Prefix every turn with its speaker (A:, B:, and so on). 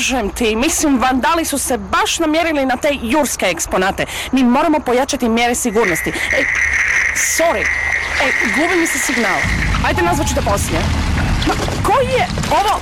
A: Kažem ti, mislim, vandali su se baš namjerili na te jurske eksponate. Mi moramo pojačati mjere sigurnosti. Ej, sorry, Ej, gubi mi se signal. Ajde, nazvat ću te poslije. Ma, koji je ovo...